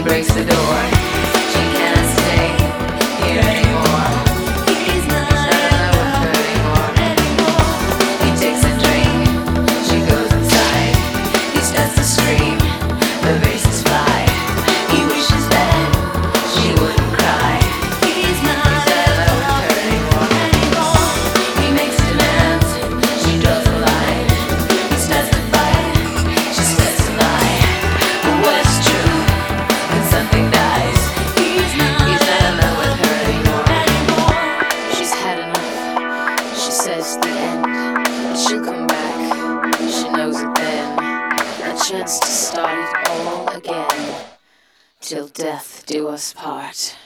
he breaks the door. chance to start it all again. Till death do us part.